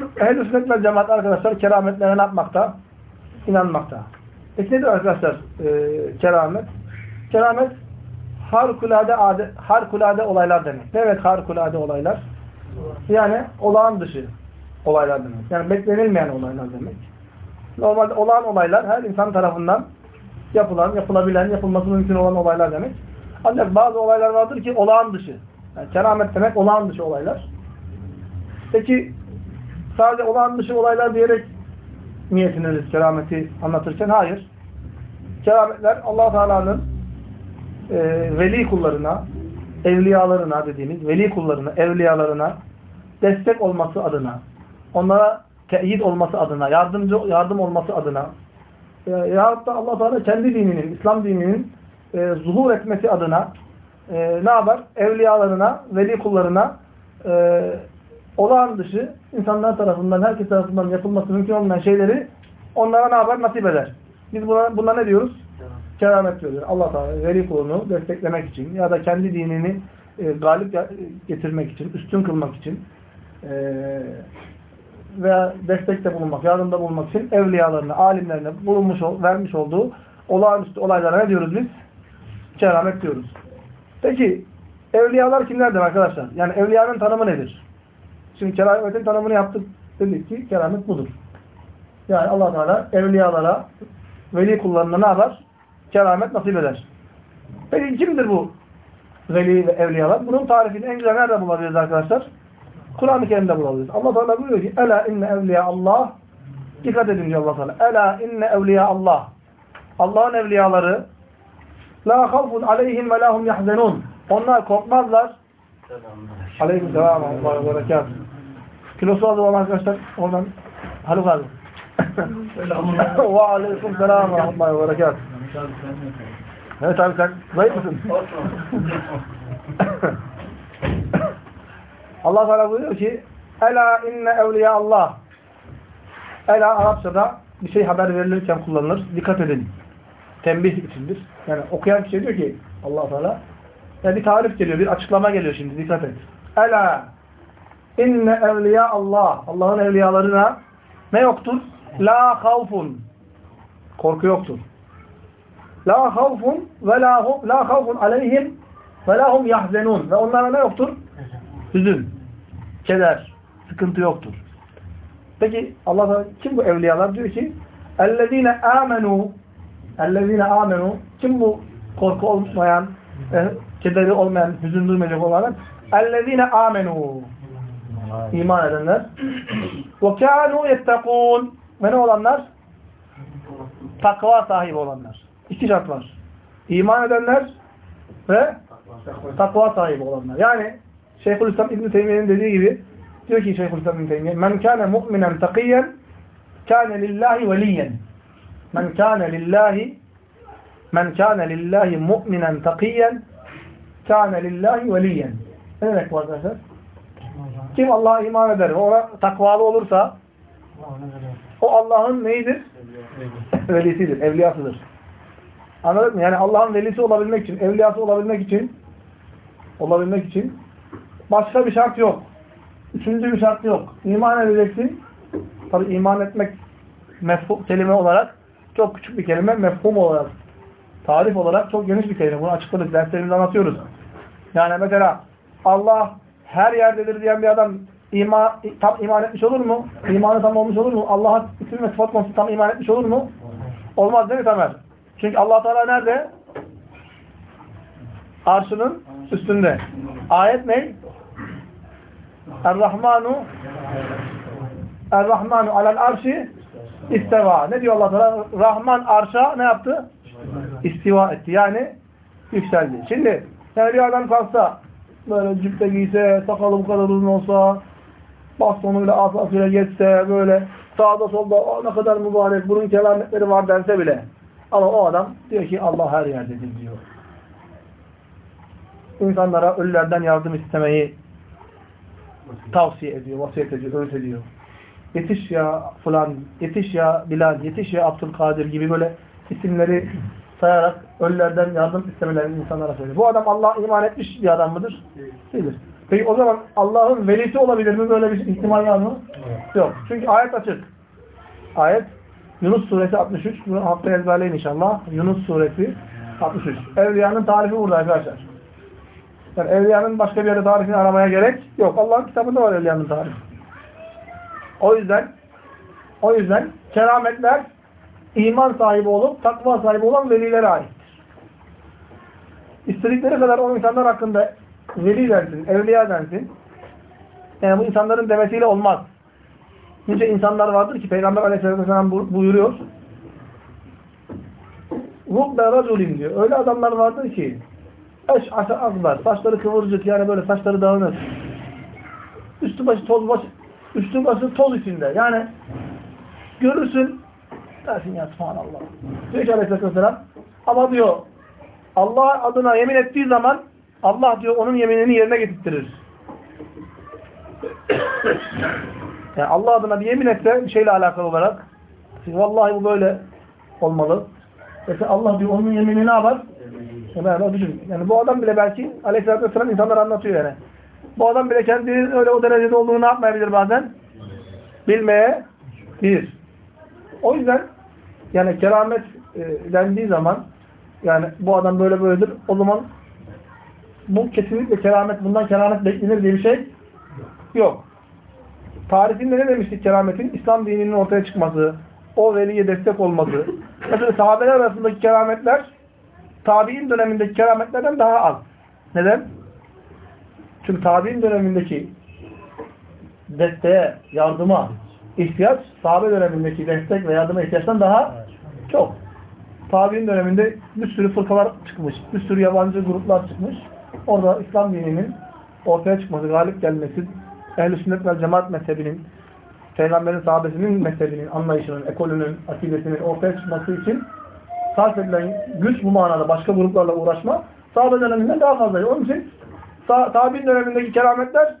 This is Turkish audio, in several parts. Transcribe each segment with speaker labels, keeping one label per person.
Speaker 1: Ehl-i sünnet ve cemaat arkadaşlar kerametlere ne yapmakta? İnanmakta. Peki nedir arkadaşlar e, keramet? Keramet harikulade, ade, harikulade olaylar demek. Evet harikulade olaylar? Yani olağan dışı olaylar demek. Yani beklenilmeyen olaylar demek. Normalde olağan olaylar her insan tarafından yapılan, yapılabilen, yapılması mümkün olan olaylar demek. Ancak bazı olaylar vardır ki olağan dışı. Yani keramet demek olağan dışı olaylar. Peki sadece olağan dışı olaylar diyerek niyetiniriz kerameti anlatırken? Hayır. Kerametler allah Teala'nın e, veli kullarına, evliyalarına dediğimiz veli kullarına, evliyalarına destek olması adına, onlara teyit olması adına, yardımcı yardım olması adına e, yahut da allah Teala kendi dininin, İslam dininin e, zuhur etmesi adına e, ne yapar? Evliyalarına, veli kullarına e, olağan dışı insanlar tarafından, herkes tarafından yapılması mümkün olmayan şeyleri onlara ne yapar? Nasip eder. Biz buna, buna ne diyoruz? Keramet diyoruz. Allah Teala veli kulunu desteklemek için ya da kendi dinini e, galip getirmek için, üstün kılmak için e, veya destekte bulunmak, yardımda bulunmak için evliyalarına, alimlerine bulunmuş, vermiş olduğu olağanüstü olaylara ne diyoruz biz? Keramet diyoruz. Peki evliyalar kimlerdir arkadaşlar? Yani evliyanın tanımı nedir? Şimdi kerametin tanımını yaptık. Dedik ki keramet budur. Yani allah Teala evliyalara, veli kullarına ne yapar? Keramet nasip eder. Peki kimdir bu veli ve evliyalar? Bunun tarifini en güzel nerede bulabiliriz arkadaşlar? Kur'an-ı Kerim'de bulabiliriz. Allah Teala buyuruyor ki Ela inne evliya Allah Dikkat edin diyor allah Teala. Ela inne evliya Allah Allah'ın evliyaları La havfun aleyhim ve lahum yahzenun Onlar korkmazlar. Aleyküm selam ve berekat. Kilosu az olan arkadaşlar oradan Haluk abi. ve aleyküm selam ve rahmetullahi ve berekat. Evet abi sen zayıf mısın? Allah Teala buyuruyor ki Ela inne evliya Allah Ela Arapçada bir şey haber verilirken kullanılır. Dikkat edin. Tembih içindir. Yani okuyan kişi diyor ki Allah Teala yani bir tarif geliyor, bir açıklama geliyor şimdi. Dikkat et. Ela inne evliya Allah Allah'ın evliyalarına ne yoktur? La havfun korku yoktur. La havfun ve la, hum, la havfun aleyhim ve la hum yahzenun ve onlara ne yoktur? Hüzün, keder, sıkıntı yoktur. Peki Allah da kim bu evliyalar? Diyor ki اَلَّذ۪ينَ آمَنُوا اَلَّذ۪ينَ آمَنُوا Kim bu korku olmayan, e, kederi olmayan, hüzün duymayacak olanlar? اَلَّذ۪ينَ آمَنُوا İman edenler. وَكَانُوا يَتَّقُونَ Ve ne olanlar? Takva sahibi olanlar. İki şart var. İman edenler ve takva sahibi olanlar. Yani Şeyhülislam İbn Teymiyye'nin dediği gibi diyor ki Şeyhülislam İbn Teymiyye men kana mu'minen takiyen kana lillahi veliyen. Men kana lillahi men kana lillahi mu'minen takiyen kana lillahi veliyen. Ne demek bu arkadaşlar? Kim Allah'a iman eder ona takvalı olursa o Allah'ın neyidir? Velisidir, evliyasıdır. Anladın mı? Yani Allah'ın velisi olabilmek için, evliyası olabilmek için olabilmek için başka bir şart yok. Üçüncü bir şart yok. İman edeceksin. Tabi iman etmek mefhum, kelime olarak çok küçük bir kelime. Mefhum olarak, tarif olarak çok geniş bir kelime. Bunu açıkladık. Derslerimizde anlatıyoruz. Yani mesela Allah her yerdedir diyen bir adam iman, tam iman etmiş olur mu? İmanı tam olmuş olur mu? Allah'a isim ve sıfat konusu tam iman etmiş olur mu? Olmaz değil mi Tamer? Çünkü allah Teala nerede? Arşının üstünde. Ayet ne? Er-Rahmanu Er-Rahmanu alel arşi isteva. Ne diyor Allah Teala? Rahman arşa ne yaptı? İstiva etti. Yani yükseldi. Şimdi bir adam kalksa böyle cübbe giyse, sakalı bu kadar uzun olsa, bastonuyla asasıyla geçse, böyle sağda solda o ne kadar mübarek, bunun kelametleri var dense bile. Ama o adam diyor ki Allah her yerdedir diyor. İnsanlara ölülerden yardım istemeyi tavsiye ediyor, vasiyet ediyor, öğüt ediyor. Yetiş ya falan, yetiş ya Bilal, yetiş ya Abdülkadir gibi böyle isimleri sayarak ölülerden yardım istemelerini insanlara söylüyor. Bu adam Allah'a iman etmiş bir adam mıdır? Değildir. Peki o zaman Allah'ın velisi olabilir mi? Böyle bir ihtimal var mı? Yok. Çünkü ayet açık. Ayet Yunus suresi 63. Bunu haftaya ezberleyin inşallah. Yunus suresi 63. Evliyanın tarifi burada arkadaşlar. Yani evliyanın başka bir yerde tarifini aramaya gerek yok. Allah'ın kitabında var evliyanın tarifi. O yüzden o yüzden kerametler iman sahibi olup takva sahibi olan velilere aittir. İstedikleri kadar o insanlar hakkında veli densin, evliya densin. Yani bu insanların demesiyle olmaz. Nice insanlar vardır ki Peygamber aleyhisselatü vesselam buyuruyor. Rubbe raculin diyor. Öyle adamlar vardır ki eş asa akbar. Saçları kıvırcık yani böyle saçları dağınık. Üstü başı toz başı üstü başı toz içinde. Yani görürsün dersin ya subhanallah. Diyor ki aleyhisselatü vesselam ama diyor Allah adına yemin ettiği zaman Allah diyor onun yeminini yerine getirtirir. Yani Allah adına bir yemin etse bir şeyle alakalı olarak vallahi bu böyle olmalı. Mesela Allah diyor onun yeminini ne yapar? Yani, düşün. yani bu adam bile belki aleyhissalatü vesselam insanlar anlatıyor yani. Bu adam bile kendinin öyle o derecede olduğunu ne yapmayabilir bazen? Bilmeye bilir. O yüzden yani keramet e, dendiği zaman yani bu adam böyle böyledir. O zaman bu kesinlikle keramet, bundan keramet beklenir diye bir şey yok. Tarifinde ne demiştik kerametin? İslam dininin ortaya çıkması, o veliye destek olması. Mesela sahabeler arasındaki kerametler tabi'in dönemindeki kerametlerden daha az. Neden? Çünkü tabi'in dönemindeki desteğe, yardıma ihtiyaç sahabe dönemindeki destek ve yardıma ihtiyaçtan daha çok. Tabi'in döneminde bir sürü fırkalar çıkmış, bir sürü yabancı gruplar çıkmış. Orada İslam dininin ortaya çıkması, galip gelmesi, ehl-i sünnet ve cemaat mezhebinin, Peygamberin sahabesinin mezhebinin, anlayışının, ekolünün, akidesinin ortaya çıkması için sarf edilen güç bu manada başka gruplarla uğraşma sahabe döneminden daha fazlaydı. Onun için tabi'in dönemindeki kerametler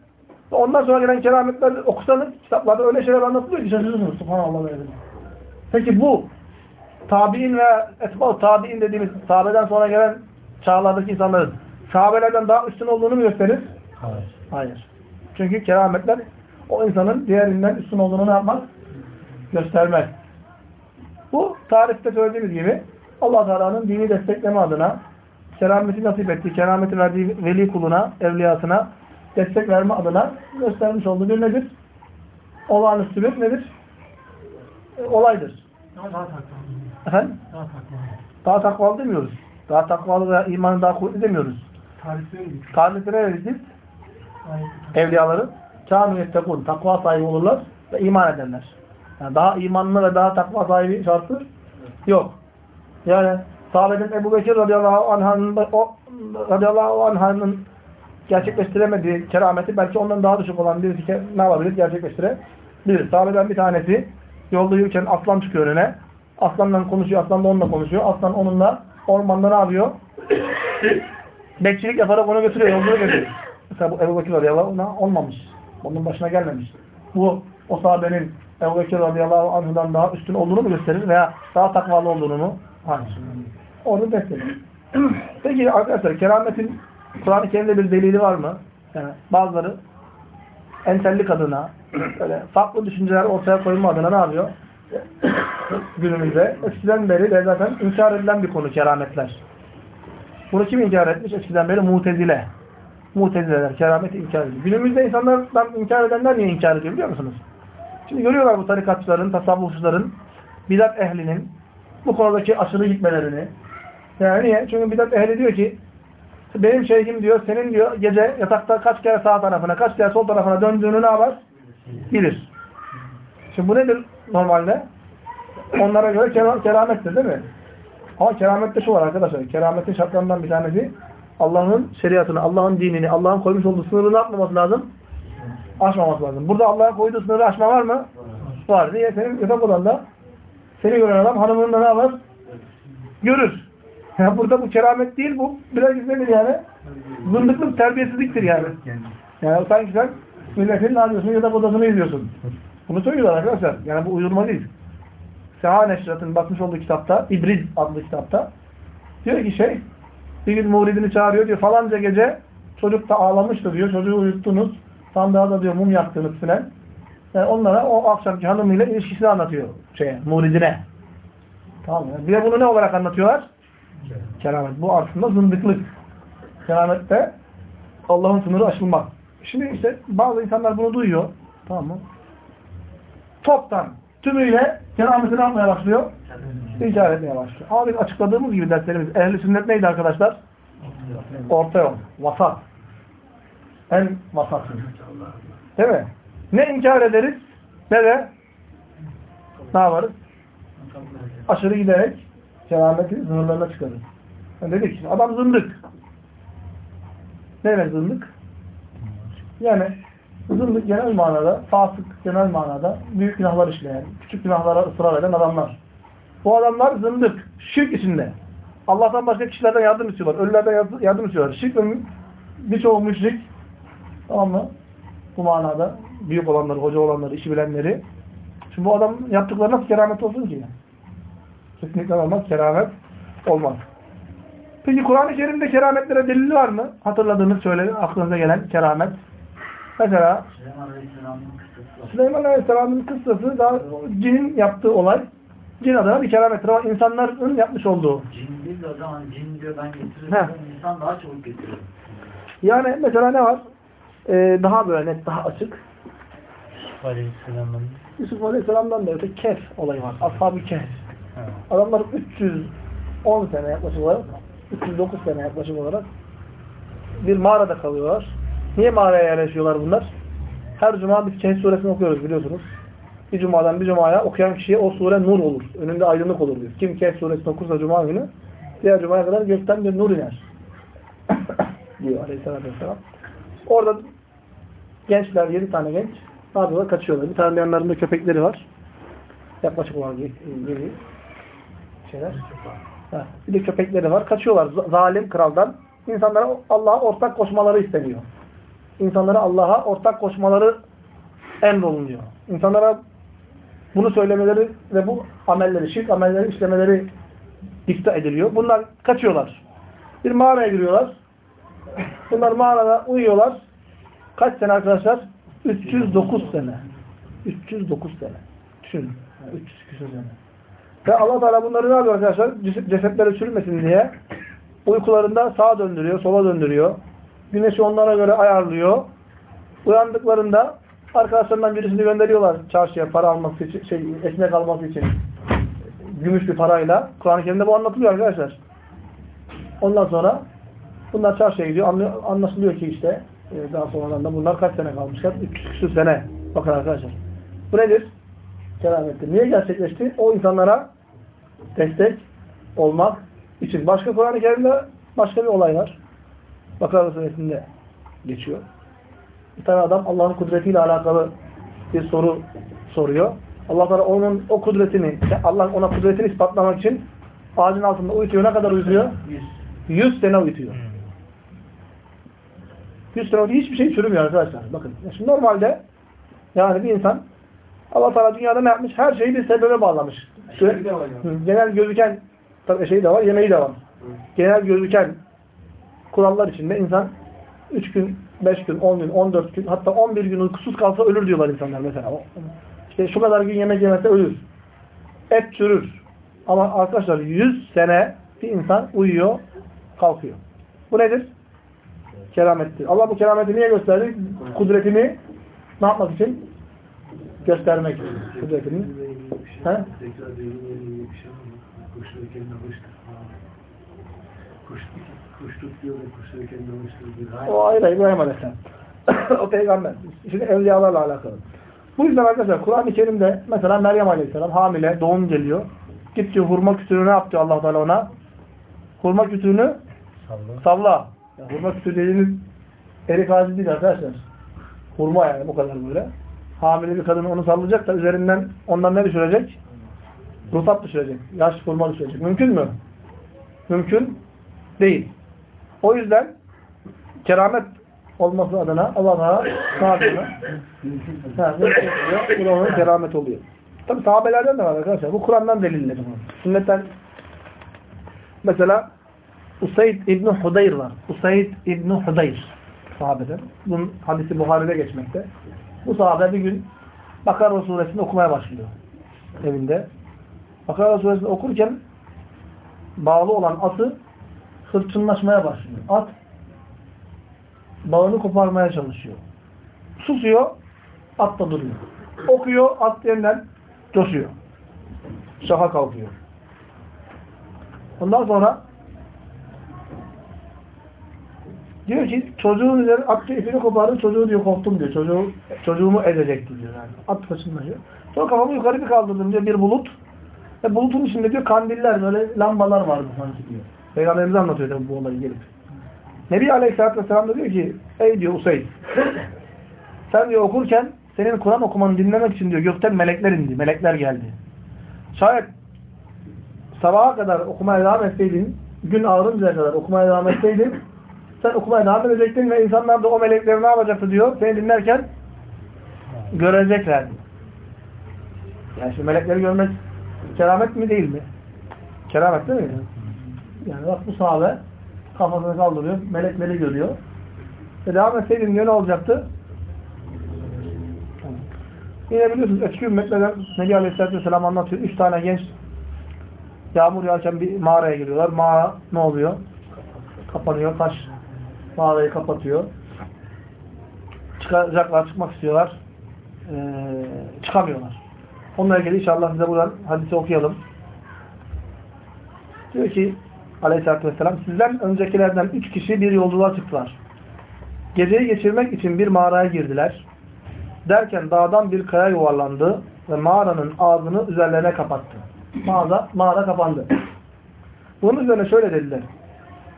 Speaker 1: ondan sonra gelen kerametler okusanız kitaplarda öyle şeyler anlatılıyor ki şaşırırsınız. Subhanallah. Peki bu tabi'in ve etbal tabi'in dediğimiz sahabeden sonra gelen çağlardaki insanların sahabelerden daha üstün olduğunu mu gösterir?
Speaker 2: Hayır.
Speaker 1: Hayır. Çünkü kerametler o insanın diğerinden üstün olduğunu ne yapmaz? Göstermez. Bu tarifte söylediğimiz gibi allah Teala'nın dini destekleme adına kerameti nasip ettiği, kerameti verdiği veli kuluna, evliyasına destek verme adına göstermiş olduğu bir nedir? Olağanüstü bir nedir? E, olaydır. Efendim?
Speaker 2: Daha takvalı.
Speaker 1: Daha takvalı demiyoruz. Daha takvalı ve imanı daha kuvvetli demiyoruz. Ne dedik biz? Evliyaları kânu yettekûn. Takva sahibi olurlar ve iman ederler. Yani daha imanlı ve daha takva sahibi şartı yok. Yani sahabeden Ebu Bekir radıyallahu anh'ın radıyallahu anh'ın gerçekleştiremediği kerameti belki ondan daha düşük olan birisi ne yapabilir? Gerçekleştirebilir. Sahabeden bir tanesi yolda yürürken aslan çıkıyor önüne. Aslanla konuşuyor, aslan da onunla konuşuyor. Aslan onunla ormanda ne yapıyor? Bekçilik yaparak onu götürüyor, yolculuğu götürüyor. Mesela bu Ebu Bekir radıyallahu olmamış. Onun başına gelmemiş. Bu o sahabenin Ebu Bekir radıyallahu anh'dan daha üstün olduğunu mu gösterir veya daha takvalı olduğunu mu? Hayır. Onu gösterir. Peki arkadaşlar kerametin Kur'an-ı Kerim'de bir delili var mı? Yani bazıları entellik adına böyle farklı düşünceler ortaya koyma adına ne yapıyor? Günümüzde. Eskiden beri de zaten inkar edilen bir konu kerametler. Bunu kim inkar etmiş? Eskiden beri mutezile. Mutezileler kerameti inkar ediyor. Günümüzde insanlardan inkar edenler niye inkar ediyor biliyor musunuz? Şimdi görüyorlar bu tarikatçıların, tasavvufçuların, bidat ehlinin bu konudaki aşırı gitmelerini. Yani niye? Çünkü bidat ehli diyor ki benim şeyhim diyor, senin diyor gece yatakta kaç kere sağ tarafına, kaç kere sol tarafına döndüğünü ne yapar? Bilir. Şimdi bu nedir normalde? Onlara göre keramettir değil mi? Ama keramette şu var arkadaşlar. Kerametin şartlarından bir tanesi Allah'ın şeriatını, Allah'ın dinini, Allah'ın koymuş olduğu sınırı ne yapmaması lazım? Aşmaması lazım. Burada Allah'ın koyduğu sınırı aşma var mı? Var. Niye? Senin yatak odanda seni gören adam hanımının da ne yapar? Görür. Yani burada bu keramet değil bu. Biraz izlenir yani. Zındıklık terbiyesizliktir yani. Yani sanki sen milletin ne yapıyorsun? Yatak odasını izliyorsun. Bunu söylüyorlar arkadaşlar. Yani bu uydurma değil. Seha Neşrat'ın bakmış olduğu kitapta, İbriz adlı kitapta diyor ki şey bir gün muridini çağırıyor diyor falanca gece Çocuk da ağlamıştı diyor. Çocuğu uyuttunuz. Sandığa da diyor mum yaktınız filan. Yani onlara o akşamki hanımıyla ilişkisini anlatıyor şeye, muridine. Tamam mı? Bir de bunu ne olarak anlatıyorlar? Keramet. Bu aslında zındıklık. Keramette Allah'ın sınırı aşılmak. Şimdi işte bazı insanlar bunu duyuyor. Tamam mı? Toptan, tümüyle kerameti ne yapmaya başlıyor? İnkar etmeye başlıyor. Ama biz açıkladığımız gibi derslerimiz ehli sünnet neydi arkadaşlar? Orta yol. Vasat. En vasat. Değil mi? Ne inkar ederiz ne de ne yaparız? Aşırı giderek kerametin sınırlarına çıkarız. Yani dedik adam zındık. Ne demek zındık? Yani zındık genel manada, fasık genel manada büyük günahlar işleyen, küçük günahlara ısrar eden adamlar. Bu adamlar zındık, şirk içinde. Allah'tan başka kişilerden yardım istiyorlar. Ölülerden yardım istiyorlar. Şirk ve birçoğu müşrik tamam mı? Bu manada büyük olanları, hoca olanları, işi bilenleri. Şimdi bu adam yaptıkları nasıl keramet olsun ki? Kesinlikle olmaz. Keramet olmaz. Peki Kur'an-ı Kerim'de kerametlere delil var mı? Hatırladığınız söyle, aklınıza gelen keramet. Mesela Süleyman Aleyhisselam'ın kıssası daha cinin yaptığı olay. Cin adına bir keramettir ama insanların yapmış olduğu.
Speaker 2: Cin değil de o zaman cin diyor ben getiririm. İnsan daha çabuk getiriyor.
Speaker 1: Yani mesela ne var? Ee, daha böyle net, daha açık.
Speaker 3: Aleyhisselam'ın
Speaker 1: Yusuf Aleyhisselam'dan da öte Kehf olayı var. Ashab-ı Kehf. Adamlar 310 sene yaklaşık olarak, 309 sene yaklaşık olarak bir mağarada kalıyorlar. Niye mağaraya yerleşiyorlar bunlar? Her cuma biz Kehf suresini okuyoruz biliyorsunuz. Bir cumadan bir cumaya okuyan kişiye o sure nur olur. Önünde aydınlık olur diyor. Kim Kehf suresini okursa cuma günü diğer cumaya kadar gökten bir nur iner. diyor aleyhissalatü vesselam. Orada gençler, 7 tane genç ne yapıyorlar? Kaçıyorlar. Bir tane yanlarında köpekleri var. Yaklaşık olarak yedi şeyler. Bir de köpekleri var. Kaçıyorlar zalim kraldan. İnsanlara Allah'a ortak koşmaları isteniyor. İnsanlara Allah'a ortak koşmaları emrolunuyor. İnsanlara bunu söylemeleri ve bu amelleri, şirk amelleri işlemeleri dikte ediliyor. Bunlar kaçıyorlar. Bir mağaraya giriyorlar. Bunlar mağarada uyuyorlar. Kaç sene arkadaşlar? 309 sene. 309 sene. Düşünün. Yani 300 küsur sene. Ve Allah Teala bunları ne yapıyor arkadaşlar? Ces- Cesetleri çürümesin diye uykularında sağa döndürüyor, sola döndürüyor. Güneşi onlara göre ayarlıyor. Uyandıklarında arkadaşlarından birisini gönderiyorlar çarşıya para alması için, şey, ekmek alması için. Gümüş bir parayla. Kur'an-ı Kerim'de bu anlatılıyor arkadaşlar. Ondan sonra bunlar çarşıya gidiyor. Anlaşılıyor ki işte e, daha sonradan da bunlar kaç sene kalmışlar? 300 küsur sene. Bakın arkadaşlar. Bu nedir? Keramettir. Niye gerçekleşti? O insanlara destek olmak için. Başka Kur'an-ı Kerim'de başka bir olay var. Bakara suresinde geçiyor. Bir tane adam Allah'ın kudretiyle alakalı bir soru soruyor. Allah Teala onun o kudretini, Allah ona kudretini ispatlamak için ağacın altında uyutuyor. Ne kadar uyutuyor? 100 sene uyutuyor. 100 sene uyutuyor. Hiçbir şey çürümüyor arkadaşlar. Bakın. Şimdi normalde yani bir insan Allah Teala dünyada ne yapmış? Her şeyi bir sebebe bağlamış.
Speaker 4: Şey
Speaker 1: Genel gözüken tabii şey de var, yemeği de var. Genel gözüken kurallar içinde insan 3 gün, 5 gün, 10 gün, 14 gün hatta 11 gün uykusuz kalsa ölür diyorlar insanlar mesela. İşte şu kadar gün yemek yemezse ölür. Et çürür. Ama arkadaşlar 100 sene bir insan uyuyor, kalkıyor. Bu nedir? Keramettir. Allah bu kerameti niye gösterdi? Kudretini ne yapmak için? Göstermek için. Kudretini. He?
Speaker 4: Tekrar dediğim bir şey ama kuşları kendine hoştur. Kuş, kuş tutuyor ve kendine hoştur.
Speaker 1: O ayrı İbrahim Aleyhisselam. o peygamber. Şimdi evliyalarla alakalı. Bu yüzden arkadaşlar Kur'an-ı Kerim'de mesela Meryem Aleyhisselam hamile, doğum geliyor. Gitti hurma kütüğünü ne yaptı allah Teala ona? Hurma kütüğünü
Speaker 3: salla.
Speaker 1: salla. Ya, hurma kütüğü dediğiniz erik ağacı değil arkadaşlar. Hurma yani bu kadar böyle. Hamile bir kadın onu sallayacak da üzerinden ondan ne düşürecek? Rutat düşürecek. Yaş hurma düşürecek. Mümkün mü? Mümkün değil. O yüzden keramet olması adına Allah Teala ne yapıyor? Ha, mümkün oluyor. Bu da onun keramet oluyor. Tabi sahabelerden de var arkadaşlar. Bu Kur'an'dan deliller. Sünnetten mesela Usayd İbni Hudayr var. Usayd İbni Hudayr. sahabeden. Bunun hadisi Buhari'de geçmekte. Bu sahabe bir gün Bakara suresini okumaya başlıyor evinde. Bakara suresini okurken bağlı olan atı hırçınlaşmaya başlıyor. At bağını koparmaya çalışıyor. Susuyor, at da duruyor. Okuyor, at yeniden coşuyor. Şaha kalkıyor. Ondan sonra diyor ki çocuğun üzerine at ipini kopardı, çocuğu diyor korktum diyor. Çocuğu, çocuğumu ezecekti diyor yani. At kaçınlaşıyor. Sonra kafamı yukarı bir kaldırdım diyor bir bulut. Ve bulutun içinde diyor kandiller böyle lambalar vardı sanki diyor. Peygamberimiz anlatıyor bu olayı gelip. Nebi Aleyhisselatü Vesselam da diyor ki ey diyor Usayd sen diyor okurken senin Kur'an okumanı dinlemek için diyor gökten melekler indi. Melekler geldi. Şayet sabaha kadar okumaya devam etseydin, gün ağrıncaya kadar okumaya devam etseydin, sen okumaya devam edecektin ve insanlar da o melekleri ne yapacaktı diyor, seni dinlerken göreceklerdi. Yani şimdi melekleri görmek keramet mi değil mi? Keramet değil mi? Yani bak bu sahabe kafasını kaldırıyor, melekleri görüyor. Ve devam etseydin ne olacaktı? Yine biliyorsunuz eski ümmetlerden Nebi Aleyhisselatü Vesselam anlatıyor. Üç tane genç yağmur yağarken bir mağaraya giriyorlar. Mağara ne oluyor? Kapanıyor. Taş mağarayı kapatıyor. Çıkacaklar, çıkmak istiyorlar. Ee, çıkamıyorlar. Onunla ilgili inşallah bize buradan hadisi okuyalım. Diyor ki Aleyhisselatü Vesselam sizden öncekilerden üç kişi bir yolculuğa çıktılar. Geceyi geçirmek için bir mağaraya girdiler. Derken dağdan bir kaya yuvarlandı ve mağaranın ağzını üzerlerine kapattı. Mağara, mağara kapandı. Bunun üzerine şöyle dediler.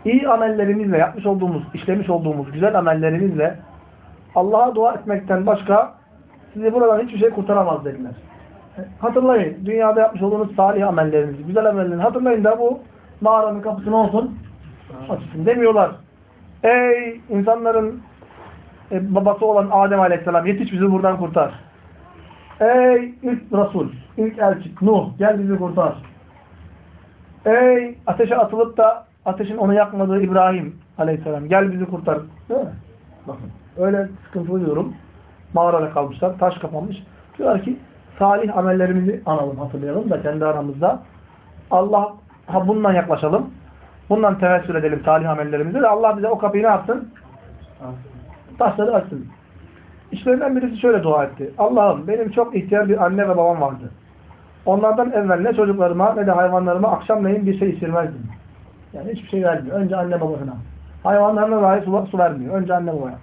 Speaker 1: İyi amellerimizle, yapmış olduğumuz, işlemiş olduğumuz güzel amellerimizle Allah'a dua etmekten başka sizi buradan hiçbir şey kurtaramaz dediler. Hatırlayın, dünyada yapmış olduğunuz salih amellerinizi, güzel amellerinizi hatırlayın da bu mağaranın kapısı ne olsun? Açsın demiyorlar. Ey insanların e, babası olan Adem Aleyhisselam yetiş bizi buradan kurtar. Ey ilk Resul, ilk elçi Nuh gel bizi kurtar. Ey ateşe atılıp da ateşin onu yakmadığı İbrahim Aleyhisselam gel bizi kurtar. Bakın öyle sıkıntılı diyorum. Mağarada kalmışlar, taş kapanmış. Diyorlar ki salih amellerimizi analım, hatırlayalım da kendi aramızda. Allah ha bundan yaklaşalım. Bundan tevessül edelim salih amellerimizi de Allah bize o kapıyı ne yapsın? Taşları açsın. İşlerinden birisi şöyle dua etti. Allah'ım benim çok ihtiyar bir anne ve babam vardı. Onlardan evvel ne çocuklarıma ne de hayvanlarıma akşamleyin bir şey içirmezdim. Yani hiçbir şey vermiyor. Önce anne babasına. Hayvanlarına dahi su, su vermiyor. Önce anne babaya.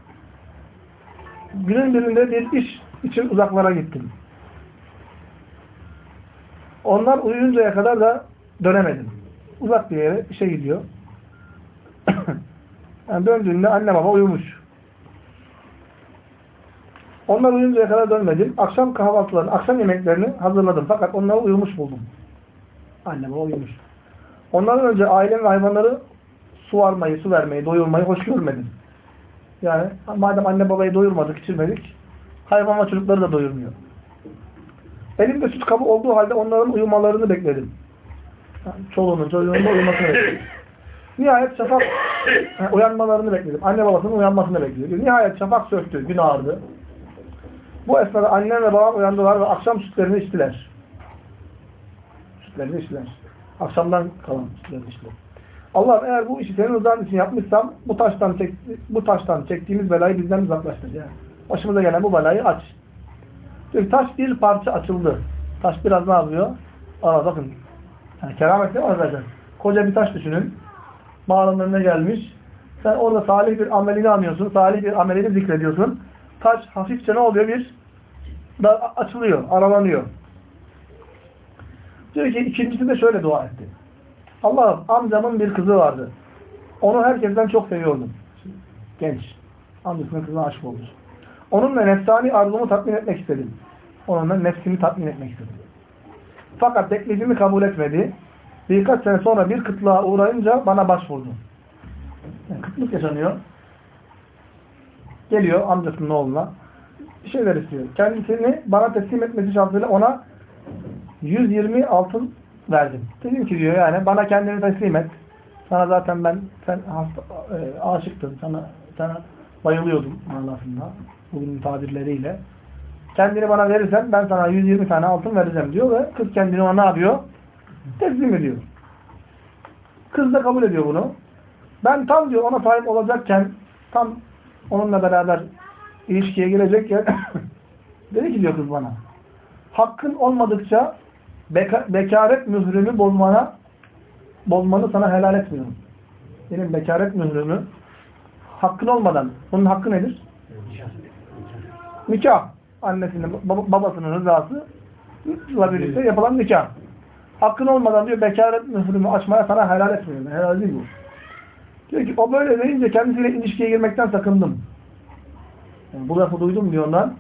Speaker 1: Günün birinde bir iş için uzaklara gittim. Onlar uyuyuncaya kadar da dönemedim. Uzak bir yere işe gidiyor. yani döndüğünde anne baba uyumuş. Onlar uyuncaya kadar dönmedim. Akşam kahvaltılarını, akşam yemeklerini hazırladım. Fakat onları uyumuş buldum. Anne baba uyumuş. Ondan önce ailem ve hayvanları su varmayı, su vermeyi, doyurmayı hoş görmedim. Yani madem anne babayı doyurmadık, içirmedik, hayvan ve çocukları da doyurmuyor. Elimde süt kabı olduğu halde onların uyumalarını bekledim. Çoluğunun, çocuğunun da uyumasını bekledim. Nihayet şafak yani uyanmalarını bekledim. Anne babasının uyanmasını bekledim. Nihayet şafak söktü, gün ağardı. Bu esnada annem ve babam uyandılar ve akşam sütlerini içtiler. Sütlerini içtiler. Akşamdan kalan sütlerini içtiler. Allah eğer bu işi senin rızan için yapmışsam bu taştan çek, bu taştan çektiğimiz belayı bizden uzaklaştır. Yani. Başımıza gelen bu belayı aç. Diyor, taş bir parça açıldı. Taş biraz ne yapıyor? Aa bakın. Yani keramet değil mi arkadaşlar? Koca bir taş düşünün. Mağaranın önüne gelmiş. Sen orada salih bir amelini anıyorsun. Salih bir amelini zikrediyorsun. Taş hafifçe ne oluyor? Bir açılıyor, aralanıyor. Diyor ki ikincisi de şöyle dua etti. Allah'ım amcamın bir kızı vardı. Onu herkesten çok seviyordum. Genç. Amcasının kızına aşık olmuş. Onunla nefsani arzumu tatmin etmek istedim. Onunla nefsimi tatmin etmek istedim. Fakat teklifimi kabul etmedi. Birkaç sene sonra bir kıtlığa uğrayınca bana başvurdu. Yani kıtlık yaşanıyor. Geliyor amcasının oğluna. Bir şeyler istiyor. Kendisini bana teslim etmesi şartıyla ona 120 altın verdim. Dedim ki diyor yani bana kendini teslim et. Sana zaten ben sen hasta, e, aşıktım. Sana sana bayılıyordum manasında. Bugünün tabirleriyle. Kendini bana verirsen ben sana 120 tane altın vereceğim diyor ve kız kendini ona ne yapıyor? Teslim ediyor. Kız da kabul ediyor bunu. Ben tam diyor ona sahip olacakken tam onunla beraber ilişkiye girecekken dedi ki diyor kız bana hakkın olmadıkça beka, bekaret mührümü bozmana bozmanı sana helal etmiyorum. Benim bekaret mührümü hakkın olmadan bunun hakkı nedir? Nikah. Annesinin, bab- babasının rızası ile birlikte yapılan nikah. Hakkın olmadan diyor bekaret mührümü açmaya sana helal etmiyorum. Helal değil bu. Diyor ki o böyle deyince kendisiyle ilişkiye girmekten sakındım. Yani bu lafı duydum diyor ondan.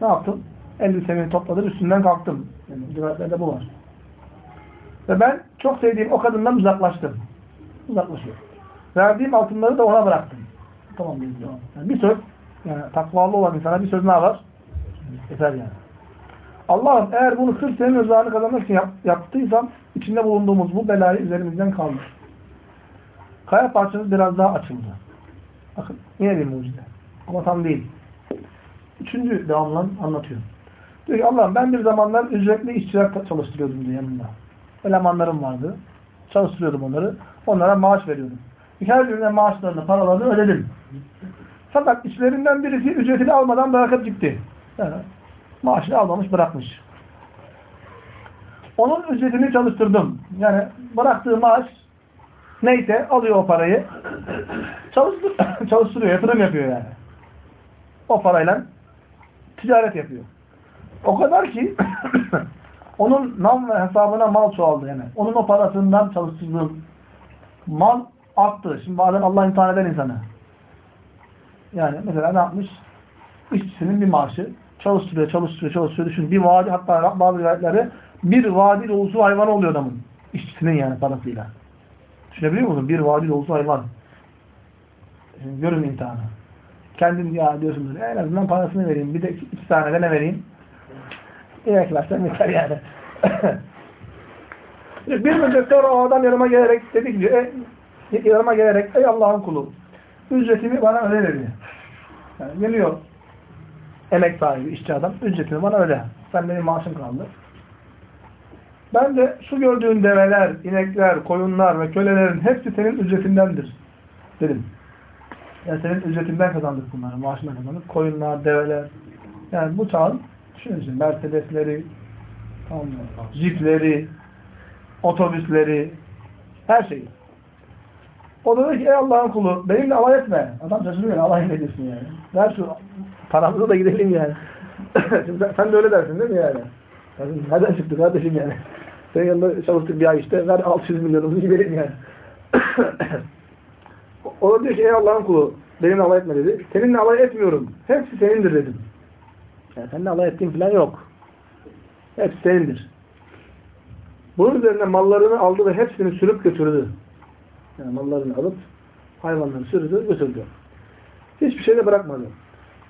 Speaker 1: Ne yaptım? Elbisemi topladım, üstünden kalktım. Yani rivayetlerde bu var. Ve ben çok sevdiğim o kadından uzaklaştım. Uzaklaşıyor. Verdiğim altınları da ona bıraktım. Tamam. Tamam. Yani bir söz, yani takvalı olan insana bir söz ne var? Yeter yani. Allah'ım eğer bunu sırf senin rızanı kazanmak için yap, yaptıysam içinde bulunduğumuz bu belayı üzerimizden kaldır. Kaya parçamız biraz daha açıldı. Bakın yine bir mucize. Ama tam değil. Üçüncü devamlı anlatıyor. Diyor ki Allah'ım ben bir zamanlar ücretli işçiler çalıştırıyordum diyor yanımda. Elemanlarım vardı. Çalıştırıyordum onları. Onlara maaş veriyordum. Her birine maaşlarını, paralarını ödedim. Fakat içlerinden birisi ücretini almadan bırakıp gitti. Yani maaşını almamış bırakmış. Onun ücretini çalıştırdım. Yani bıraktığı maaş neyse alıyor o parayı. Çalıştır çalıştırıyor, yatırım yapıyor yani. O parayla ticaret yapıyor. O kadar ki onun nam ve hesabına mal çoğaldı yani. Onun o parasından çalıştırdığı mal arttı. Şimdi bazen Allah imtihan eder insanı. Yani mesela ne yapmış? İşçisinin bir maaşı. Çalıştırıyor, çalıştırıyor, çalıştırıyor. Düşün bir vadi hatta bazı rivayetlerde bir vadi dolusu hayvan oluyor adamın. İşçisinin yani parasıyla. Düşünebiliyor musun? Bir vadi dolusu hayvan. Şimdi görün imtihanı. Kendin ya diyorsun en azından parasını vereyim. Bir de iki, tane de ne vereyim? İneklersen yeter yani. bir müddet sonra o adam yanıma gelerek dedi ki e, yanıma gelerek ey Allah'ın kulu ücretimi bana öde dedi. Yani geliyor emek sahibi, işçi adam ücretini bana öde. Sen benim maaşım kaldı. Ben de şu gördüğün develer, inekler, koyunlar ve kölelerin hepsi senin ücretindendir dedim. Yani senin ücretinden kazandık bunları, maaşından kazandık. Koyunlar, develer. Yani bu çağın düşünün Mercedesleri, tamam mı? Jeepleri, otobüsleri, her şeyi. O da dedi ki ey Allah'ın kulu benimle alay etme. Adam şaşırıyor alay ne diyorsun yani. Ver şu paramızı da gidelim yani. Şimdi sen, sen de öyle dersin değil mi yani? yani nereden çıktı kardeşim yani? Senin yanında çalıştık bir ay işte ver 600 milyonumuzu gidelim yani. o da diyor ki ey Allah'ın kulu benimle alay etme dedi. Seninle alay etmiyorum. Hepsi senindir dedim. Yani seninle alay ettiğim falan yok. Hepsi senindir. Bunun üzerine mallarını aldı ve hepsini sürüp götürdü. Yani mallarını alıp hayvanları sürdü, götürdü. Hiçbir şey de bırakmadı.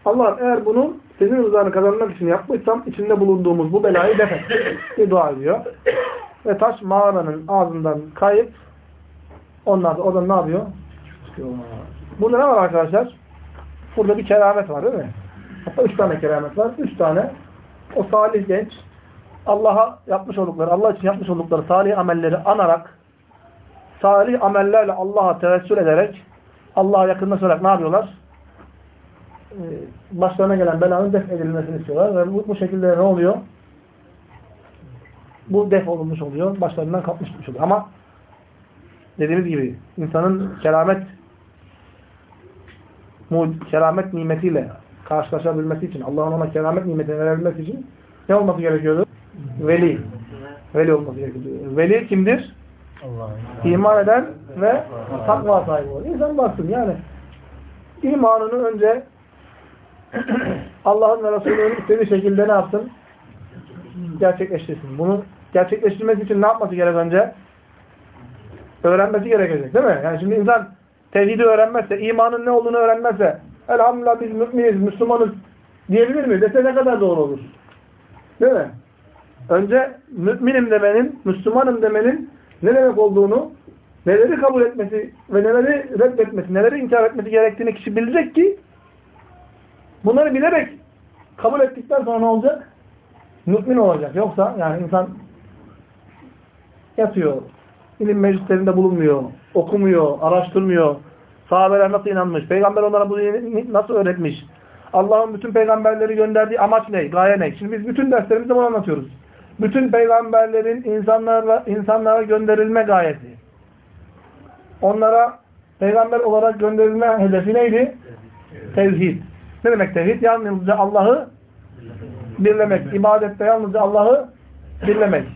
Speaker 1: Allah eğer bunu senin rızanı kazanmak için yapmışsam içinde bulunduğumuz bu belayı def et. Dua ediyor. Ve taş mağaranın ağzından kayıp onlar da oradan ne yapıyor? Burada ne var arkadaşlar? Burada bir keramet var değil mi? Hatta üç tane keramet var. Üç tane o salih genç Allah'a yapmış oldukları, Allah için yapmış oldukları salih amelleri anarak salih amellerle Allah'a tevessül ederek Allah'a yakınlaşarak ne yapıyorlar? Ee, başlarına gelen belanın def edilmesini istiyorlar ve bu, bu şekilde ne oluyor? Bu def olunmuş oluyor. Başlarından kapmış oluyor. Ama dediğimiz gibi insanın keramet keramet nimetiyle karşılaşabilmesi için, Allah'ın ona keramet nimetini verebilmesi için ne olması gerekiyordu? Veli. Veli olması gerekiyordu. Veli kimdir? İman eden ve takva sahibi olur. İnsan baksın yani imanını önce Allah'ın ve Resulü'nün istediği şekilde ne yapsın? Gerçekleştirsin. Bunu gerçekleştirmesi için ne yapması gerek önce? Öğrenmesi gerekecek değil mi? Yani şimdi insan tevhidi öğrenmezse, imanın ne olduğunu öğrenmezse elhamdülillah biz müminiz, Müslümanız diyebilir mi? Dese ne kadar doğru olur? Değil mi? Önce müminim demenin, Müslümanım demenin ne demek olduğunu, neleri kabul etmesi ve neleri reddetmesi, neleri inkar etmesi gerektiğini kişi bilecek ki Bunları bilerek kabul ettikten sonra ne olacak? Mümin olacak. Yoksa yani insan yatıyor, ilim meclislerinde bulunmuyor, okumuyor, araştırmıyor. Sahabeler nasıl inanmış? Peygamber onlara bunu nasıl öğretmiş? Allah'ın bütün peygamberleri gönderdiği amaç ne? Gaye ne? Şimdi biz bütün derslerimizde bunu anlatıyoruz. Bütün peygamberlerin insanlarla insanlara gönderilme gayesi. Onlara peygamber olarak gönderilme hedefi neydi? Tevhid. Ne demek tevhid? Yalnızca Allah'ı birlemek. İbadette yalnızca Allah'ı birlemek.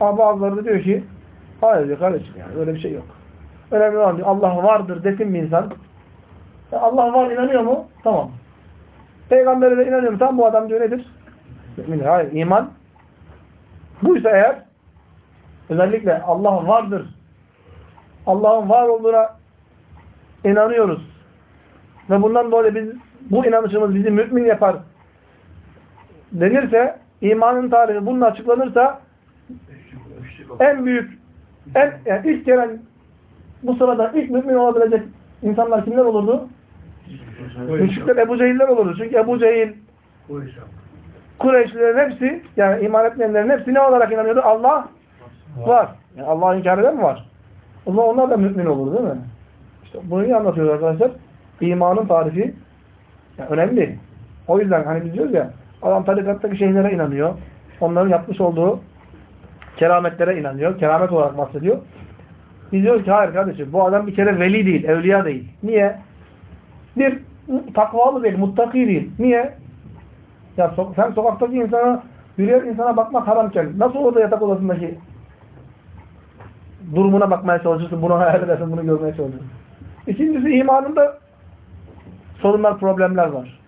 Speaker 1: Ama bazıları da diyor ki hayır diyor kardeşim yani öyle bir şey yok. Önemli olan diyor Allah vardır desin bir insan. Ya Allah var inanıyor mu? Tamam. Peygamber'e de inanıyor mu? Tamam bu adam diyor nedir? Hayır iman. Buysa eğer özellikle Allah vardır. Allah'ın var olduğuna inanıyoruz. Ve bundan dolayı biz bu inanışımız bizi mümin yapar denirse imanın tarihi bununla açıklanırsa en büyük en yani ilk gelen bu sırada ilk mümin olabilecek insanlar kimler olurdu? Müşrikler Ebu Cehiller olurdu. Çünkü Ebu Cehil Kureyşlilerin hepsi yani iman etmeyenlerin hepsi ne olarak inanıyordu? Allah var. Yani Allah'ı inkar eden mi var? O zaman onlar da mümin olur değil mi? İşte bunu iyi anlatıyoruz arkadaşlar. İmanın tarifi yani önemli. O yüzden hani biz diyoruz ya adam tarikattaki şeylere inanıyor. Onların yapmış olduğu kerametlere inanıyor. Keramet olarak bahsediyor. Biz diyoruz ki hayır kardeşim bu adam bir kere veli değil, evliya değil. Niye? Bir takvalı değil, muttaki değil. Niye? Ya so sen sokaktaki insana, yürüyen insana bakmak haramken nasıl orada yatak odasındaki durumuna bakmaya çalışırsın, bunu hayal edersin, bunu görmeye çalışırsın. İkincisi imanında sorunlar, problemler var.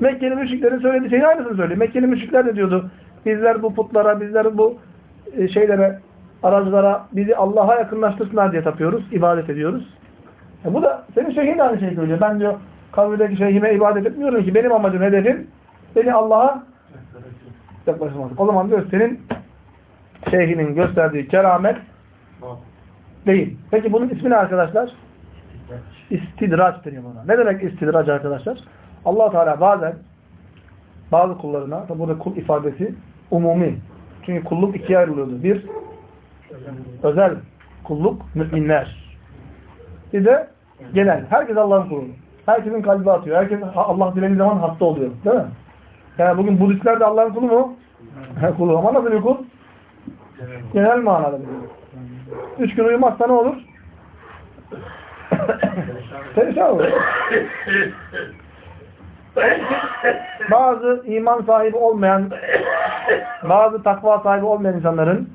Speaker 1: Mekkeli müşriklerin söylediği şeyin aynısını söylüyor. Mekkeli müşrikler de diyordu, bizler bu putlara, bizler bu e, şeylere, aracılara bizi Allah'a yakınlaştırsınlar diye tapıyoruz, ibadet ediyoruz. E bu da senin şeyhin de aynı şeyi söylüyor. Ben diyor kabirdeki şeyhime ibadet etmiyorum ki benim amacım, hedefim beni Allah'a yaklaştırmak. O zaman diyor senin şeyhinin gösterdiği keramet değil. Peki bunun ismi ne arkadaşlar? İstidraç deniyor buna. Ne demek istidraç arkadaşlar? allah Teala bazen bazı kullarına, tabi burada kul ifadesi umumi. Çünkü kulluk ikiye ayrılıyordu. Bir, özel kulluk, müminler. Bir de genel. Herkes Allah'ın kulu. Herkesin kalbi atıyor. Herkes Allah dilediği zaman hasta oluyor. Değil mi? Yani bugün Budistler de Allah'ın kulu mu? kulu. Ama nasıl bir kul? Genel manada bir kul. Üç gün uyumazsa ne olur? Olur. bazı iman sahibi olmayan, bazı takva sahibi olmayan insanların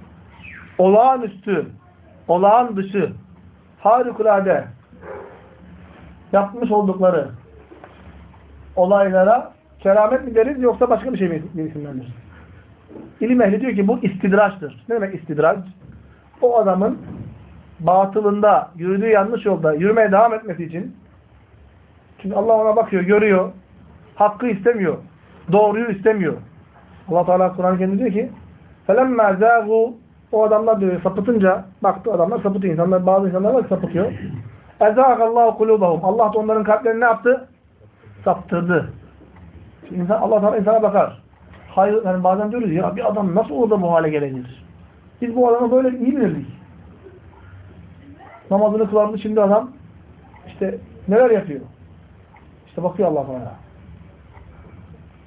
Speaker 1: olağanüstü, olağan dışı, harikulade yapmış oldukları olaylara keramet mi deriz yoksa başka bir şey mi isimlendirir? İlim ehli diyor ki bu istidraçtır. Ne demek istidraç? O adamın batılında, yürüdüğü yanlış yolda yürümeye devam etmesi için çünkü Allah ona bakıyor, görüyor. Hakkı istemiyor. Doğruyu istemiyor. Allah Teala Kur'an kendi diyor ki فَلَمَّا زَاغُوا O adamlar diyor sapıtınca baktı adamlar sapıtıyor. İnsanlar, bazı insanlar var sapıtıyor. اَزَاغَ اللّٰهُ قُلُوبَهُمْ Allah da onların kalplerini ne yaptı? Saptırdı. Şimdi insan, Allah Teala insana bakar. Hayır, yani bazen diyoruz ya bir adam nasıl orada bu hale gelebilir? Biz bu adamı böyle iyi bilirdik. Namazını kılardı şimdi adam işte neler yapıyor? İşte bakıyor Allah Teala.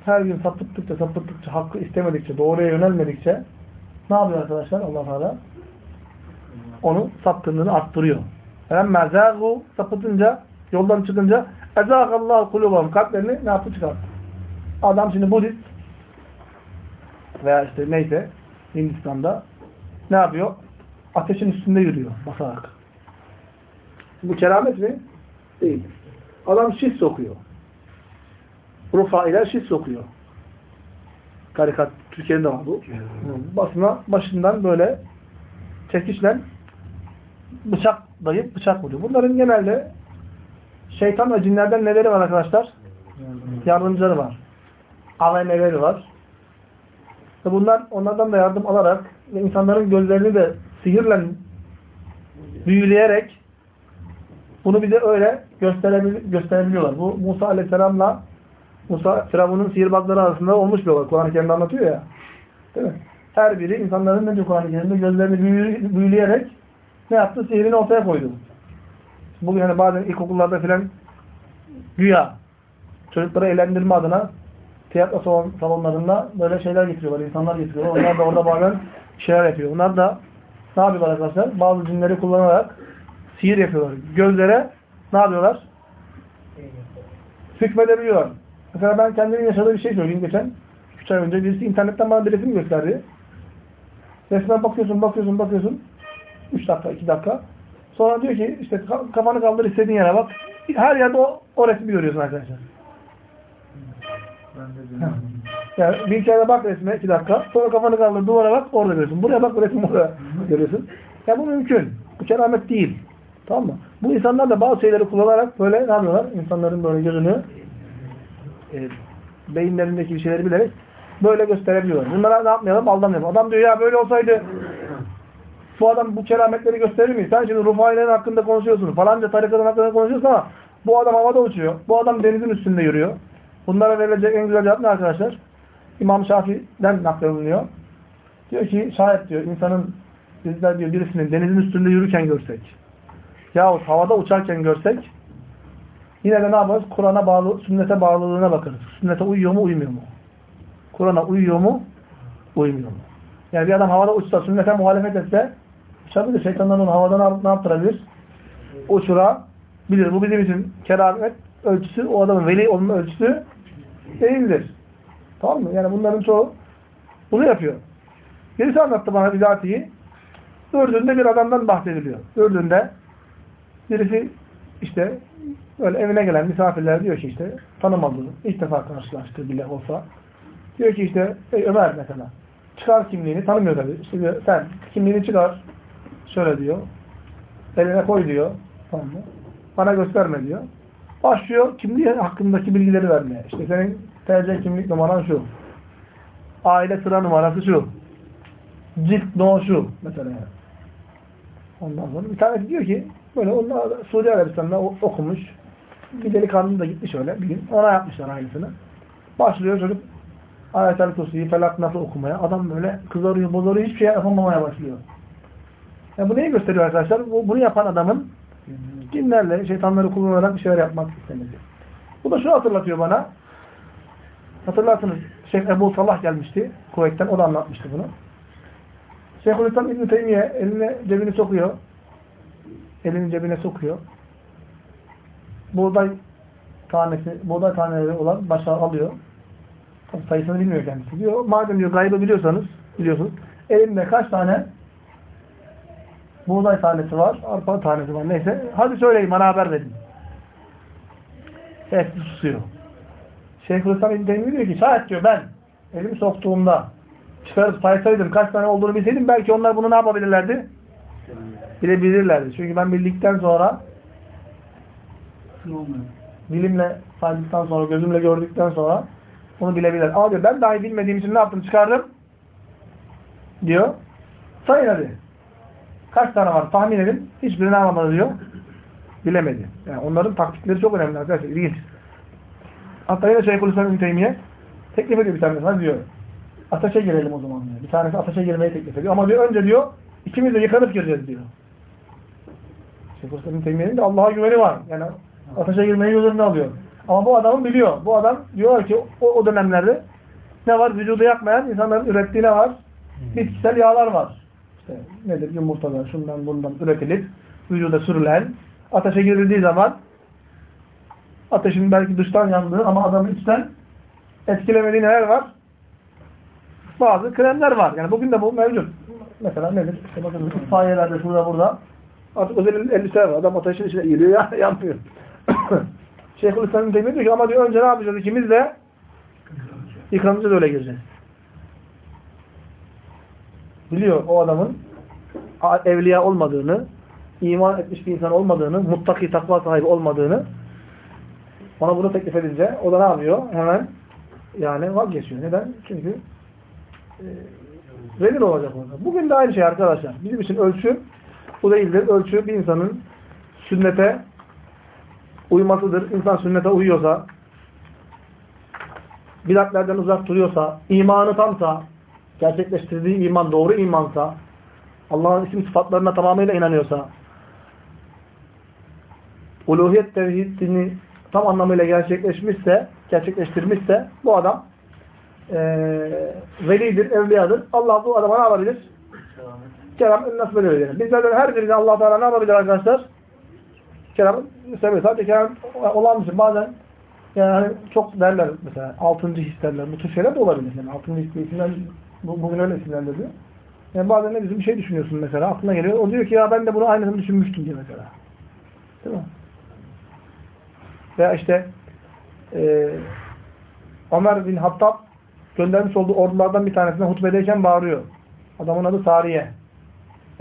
Speaker 1: Her gün sapıttıkça, sapıttıkça, hakkı istemedikçe, doğruya yönelmedikçe ne yapıyor arkadaşlar Allah Teala? Onu saptığını arttırıyor. Hemen zâgû sapıtınca, yoldan çıkınca ezâgallâhu kulûbahum kalplerini ne yaptı çıkarttı. Adam şimdi Budist veya işte neyse Hindistan'da ne yapıyor? Ateşin üstünde yürüyor basarak. Bu keramet mi? Değil. Adam şiş sokuyor. Rufailer şiş sokuyor. Karikat Türkiye'de var bu. Basına başından böyle çekişle bıçak dayıp bıçak vuruyor. Bunların genelde şeytan ve cinlerden neleri var arkadaşlar? Yardımcıları var. AVM'leri var. Ve bunlar onlardan da yardım alarak ve insanların gözlerini de sihirle büyüleyerek bunu bize öyle gösterebil gösterebiliyorlar. Bu Musa Aleyhisselam'la Musa, Firavun'un sihirbazları arasında olmuş bir olay. Kur'an-ı Kerim'de anlatıyor ya. Değil mi? Her biri insanların önce Kur'an-ı Kerim'de gözlerini büyü- büyüleyerek ne yaptı? Sihirini ortaya koydu. Bugün hani bazen ilkokullarda filan güya çocukları eğlendirme adına tiyatro salon, salonlarında böyle şeyler getiriyorlar, insanlar getiriyorlar. Onlar da orada bazen şeyler yapıyor. Onlar da ne yapıyorlar arkadaşlar? Bazı cinleri kullanarak sihir yapıyorlar. Gözlere ne yapıyorlar? Hükmedebiliyorlar. Mesela ben kendimin yaşadığı bir şey söyleyeyim geçen. 3 ay önce birisi internetten bana bir resim gösterdi. Resme bakıyorsun, bakıyorsun, bakıyorsun. 3 dakika, 2 dakika. Sonra diyor ki işte ka- kafanı kaldır istediğin yere bak. Her yerde o, o resmi görüyorsun arkadaşlar.
Speaker 2: Ben de.
Speaker 1: Yani bir kere bak resme 2 dakika. Sonra kafanı kaldır duvara bak orada görüyorsun. Buraya bak resim orada görüyorsun. Ya bu mümkün. Bu keramet değil. Tamam mı? Bu insanlar da bazı şeyleri kullanarak böyle ne yapıyorlar? İnsanların böyle gözünü e, beyinlerindeki bir şeyleri bilerek böyle gösterebiliyorlar. Bunlara ne yapmayalım? Aldamayalım. Adam diyor ya böyle olsaydı bu adam bu kerametleri gösterir mi? Sen şimdi Rufai'lerin hakkında konuşuyorsun. Falanca tarikatın hakkında konuşuyorsun ama bu adam havada uçuyor. Bu adam denizin üstünde yürüyor. Bunlara verilecek en güzel cevap ne arkadaşlar? İmam Şafii'den naklediliyor. Diyor ki şayet diyor insanın bizler diyor birisinin denizin üstünde yürürken görsek yahut havada uçarken görsek yine de ne yaparız? Kur'an'a bağlı, sünnete bağlılığına bakarız. Sünnete uyuyor mu, uymuyor mu? Kur'an'a uyuyor mu, uymuyor mu? Yani bir adam havada uçsa, sünnete muhalefet etse uçabilir. Şeytanlar onu havadan alıp ne yaptırabilir? Uçurabilir. Bu bizim için keramet ölçüsü, o adamın veli olma ölçüsü değildir. Tamam mı? Yani bunların çoğu bunu yapıyor. Birisi anlattı bana bizatihi. Ürdün'de bir adamdan bahsediliyor. Ürdün'de birisi işte böyle evine gelen misafirler diyor ki işte tanımadığı, ilk defa karşılaştığı bile olsa diyor ki işte ey Ömer mesela çıkar kimliğini tanımıyor tabii. İşte diyor, sen kimliğini çıkar şöyle diyor. Eline koy diyor. Tamam mı? Bana gösterme diyor. Başlıyor kimliği hakkındaki bilgileri vermeye. İşte senin TC kimlik numaran şu. Aile sıra numarası şu. Cilt no şu. Mesela. Ondan sonra bir tanesi diyor ki böyle onlar Suudi Arabistan'da okumuş. Bir delikanlı da gitmiş öyle bir gün. Ona yapmışlar aynısını. Başlıyor çocuk Ayet-el Kursi'yi felak nasıl okumaya. Adam böyle kızarıyor, bozarıyor, hiçbir şey yapamamaya başlıyor. Yani bu neyi gösteriyor arkadaşlar? Bu, bunu yapan adamın cinlerle, şeytanları kullanarak bir şeyler yapmak istemedi. Bu da şunu hatırlatıyor bana. Hatırlarsınız Şeyh Ebu Salah gelmişti Kuveyt'ten. O da anlatmıştı bunu. Şeyhülislam İbn-i Teymiye eline cebini sokuyor. Elini cebine sokuyor. Buğday tanesi, buğday taneleri olan başa alıyor. Sayısını bilmiyor kendisi. Diyor, madem diyor gaybı biliyorsanız, biliyorsunuz, elimde kaç tane buğday tanesi var, arpa tanesi var neyse. Hadi söyleyin bana haber verin. Hepsi susuyor. Şeyhülislam İbn diyor ki şayet diyor ben elimi soktuğumda çıkarıp saysaydım kaç tane olduğunu bilseydim belki onlar bunu ne yapabilirlerdi? Bilebilirlerdi. Çünkü ben bildikten sonra bilimle saydıktan sonra, gözümle gördükten sonra bunu bilebilirler. Ama diyor ben dahi bilmediğim için ne yaptım? Çıkardım. Diyor. Sayın hadi. Kaç tane var? Tahmin edin. Hiçbirini alamadı diyor. Bilemedi. Yani onların taktikleri çok önemli arkadaşlar. İlginç. Hatta yine Şeyhülislam Teymiye teklif ediyor bir tanesi. Hadi diyor. Ateşe girelim o zaman diyor. Bir tanesi ateşe girmeyi teklif ediyor. Ama diyor önce diyor ikimiz de yıkanıp gireceğiz diyor. Şeyhülislam İbn Teymiye'nin de Allah'a güveni var. Yani ateşe girmeyi göz önüne alıyor. Ama bu adamın biliyor. Bu adam diyorlar ki o, o dönemlerde ne var? Vücudu yakmayan insanların ürettiği ne var? Bitkisel yağlar var. İşte nedir? Yumurtalar şundan bundan üretilip vücuda sürülen ateşe girildiği zaman ateşin belki dıştan yandığı ama adamın içten etkilemediği neler var? Bazı kremler var. Yani bugün de bu mevcut. Mesela nedir? İşte bakın itfaiyelerde şurada burada artık özel elbiseler var. Adam ateşin içine giriyor ya yanmıyor. Şeyhülislam'ın Teymiye diyor ki ama diyor önce ne yapacağız ikimiz de yıkanacağız öyle gireceğiz. Biliyor o adamın evliya olmadığını, iman etmiş bir insan olmadığını, muttaki takva sahibi olmadığını ona bunu teklif edince o da ne yapıyor? Hemen yani vazgeçiyor. Neden? Çünkü e, rezil olacak orada. Bugün de aynı şey arkadaşlar. Bizim için ölçü bu değildir. Ölçü bir insanın sünnete uymasıdır. İnsan sünnete uyuyorsa bidatlerden uzak duruyorsa, imanı tamsa, gerçekleştirdiği iman doğru imansa, Allah'ın isim sıfatlarına tamamıyla inanıyorsa, uluhiyet tevhidini tam anlamıyla gerçekleşmişse, gerçekleştirmişse bu adam eee velidir, evliyadır. Allah bu adama ne yapabilir? Keram nasıl böyle verir? Bizlerden her birine Allah Teala ne yapabilir arkadaşlar? Keram seviyor. Sadece bir şey. Bazen yani hani çok derler mesela altıncı his derler. Bu tür şeyler de olabilir. Yani altıncı his isimler, bu, bugün öyle isimlendiriliyor. Yani bazen ne bizim bir şey düşünüyorsun mesela. Aklına geliyor. O diyor ki ya ben de bunu aynısını düşünmüştüm diye mesela. Değil mi? Veya işte e, Ömer bin Hattab göndermiş olduğu ordulardan bir tanesine hutbedeyken bağırıyor. Adamın adı Sariye.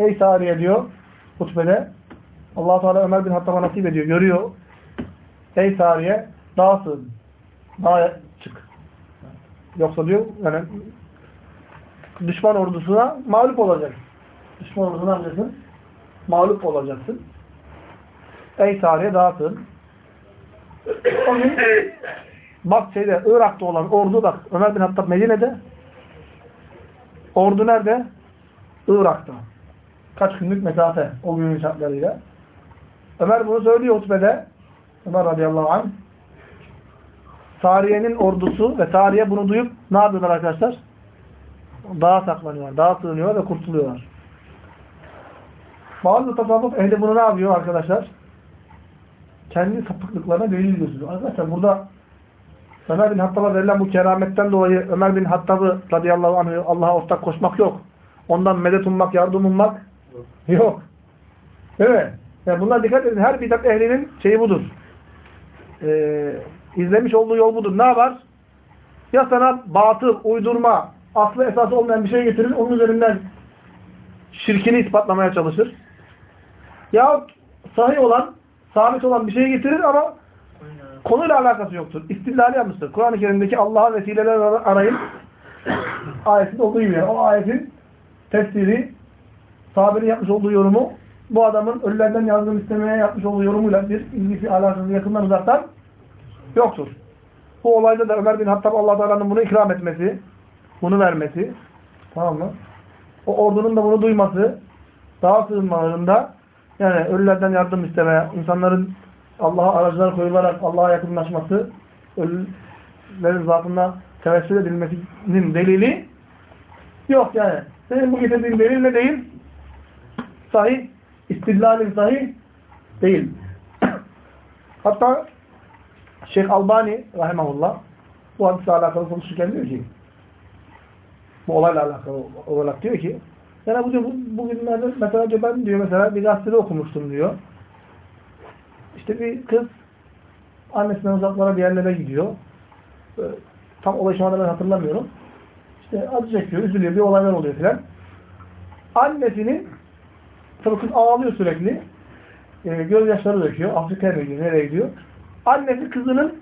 Speaker 1: Ey Sariye diyor hutbede. allah Teala Ömer bin Hattab'a nasip ediyor. Görüyor. Ey Sariye dağa sığın. Dağa çık. Yoksa diyor yani düşman ordusuna mağlup olacaksın. Düşman ordusuna yapacaksın? Mağlup olacaksın. Ey Sariye dağa sığın. O gün bak şeyde Irak'ta olan ordu bak Ömer bin Hattab Medine'de ordu nerede? Irak'ta. Kaç günlük mesafe o günün şartlarıyla. Ömer bunu söylüyor hutbede. Ömer radıyallahu anh. Sariye'nin ordusu ve Sariye bunu duyup ne yapıyorlar arkadaşlar? Dağa saklanıyorlar. Dağa sığınıyorlar ve kurtuluyorlar. Bazı tasavvuf ehli bunu ne yapıyor arkadaşlar? Kendi sapıklıklarına delil gösteriyor. Arkadaşlar burada Ömer bin Hattab'a verilen bu kerametten dolayı Ömer bin Hattab'ı radıyallahu anh Allah'a ortak koşmak yok. Ondan medet ummak, yardım ummak yok. Değil mi? Yani bunlar dikkat edin. Her bidat ehlinin şeyi budur. Ee, izlemiş olduğu yol budur. Ne yapar? Ya sana batıl, uydurma, aslı esası olmayan bir şey getirir. Onun üzerinden şirkini ispatlamaya çalışır. Ya sahih olan, sabit olan bir şey getirir ama konuyla alakası yoktur. İstillali yapmıştır. Kur'an-ı Kerim'deki Allah'a vesileler arayın. Ayetinde olduğu gibi. Yani. O ayetin tefsiri, sahabenin yapmış olduğu yorumu, bu adamın ölülerden yardım istemeye yapmış olduğu yorumuyla bir ilgisi, alakası yakından uzaktan yoktur. Bu olayda da Ömer bin Hattab Allah Teala'nın bunu ikram etmesi, bunu vermesi, tamam mı? O ordunun da bunu duyması, daha sığınmalarında yani ölülerden yardım istemeye, insanların Allah'a aracılar koyularak Allah'a yakınlaşması, ölülerin zatına tevessül edilmesinin delili yok yani. Senin bu getirdiğin delil ne değil? Sahih, istidlalin sahih değil. Hatta Şeyh Albani rahimahullah bu hadisle alakalı konuşurken diyor ki bu olayla alakalı olarak diyor ki yani bu diyor, bugünlerde mesela diyor, ben diyor mesela bir gazetede okumuştum diyor. İşte bir kız annesinden uzaklara bir yerlere gidiyor. Tam olay şu anda ben hatırlamıyorum. İşte acı çekiyor, üzülüyor, bir olaylar oluyor filan. Annesinin tabii kız ağlıyor sürekli. E, gözyaşları döküyor. Afrika'ya mı gidiyor, nereye gidiyor? Annesi kızının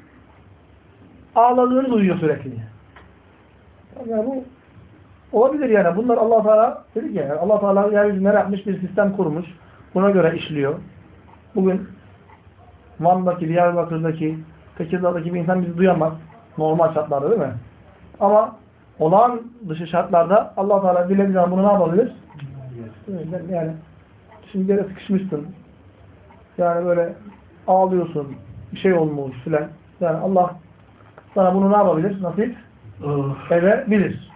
Speaker 1: ağladığını duyuyor sürekli. Yani bu olabilir yani. Bunlar Allah Teala dedik ya. Allah Teala yeryüzünde yapmış bir sistem kurmuş. Buna göre işliyor. Bugün Van'daki, Diyarbakır'daki, Tekirdağ'daki bir insan bizi duyamaz. Normal şartlarda değil mi? Ama olağan dışı şartlarda Allah Teala dilediği bunu ne yapabilir? Yani şimdi yere sıkışmışsın. Yani böyle ağlıyorsun. Bir şey olmuş filan. Yani Allah sana bunu ne yapabilir? Nasip
Speaker 4: Oh.
Speaker 1: edebilir.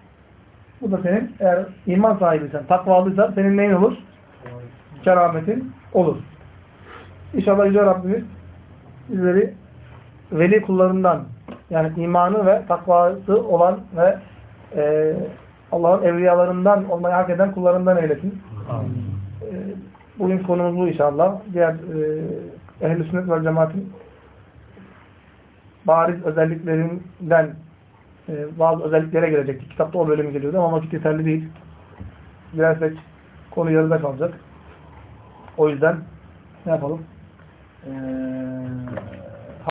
Speaker 1: Bu da senin eğer iman sahibiysen, takvalıysan senin neyin olur? Kerametin olur. İnşallah Yüce Rabbimiz bizleri veli kullarından yani imanı ve takvası olan ve e, Allah'ın evliyalarından olmayı hak eden kullarından eylesin. E, bugün konumuz bu inşallah. Diğer e, ehl-i sünnet ve cemaatin bariz özelliklerinden e, bazı özelliklere gelecektik. Kitapta o bölüm geliyordu ama vakit yeterli değil. Girersek konu yarıda kalacak. O yüzden ne yapalım? Eee